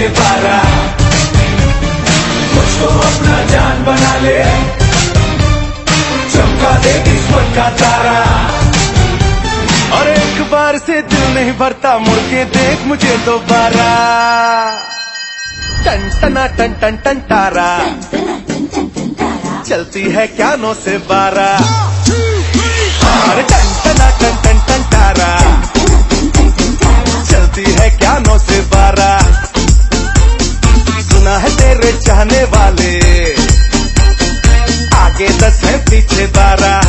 बजे बारह मुझको अपना जान बना ले। चमका दे किस्मत का तारा। और एक बार से दिल नहीं भरता मुड़ के देख मुझे दोबारा। टन टना टन टन टन तारा। चलती है क्या नो से बारह चाहने वाले। आगे दस है पीछे बारह।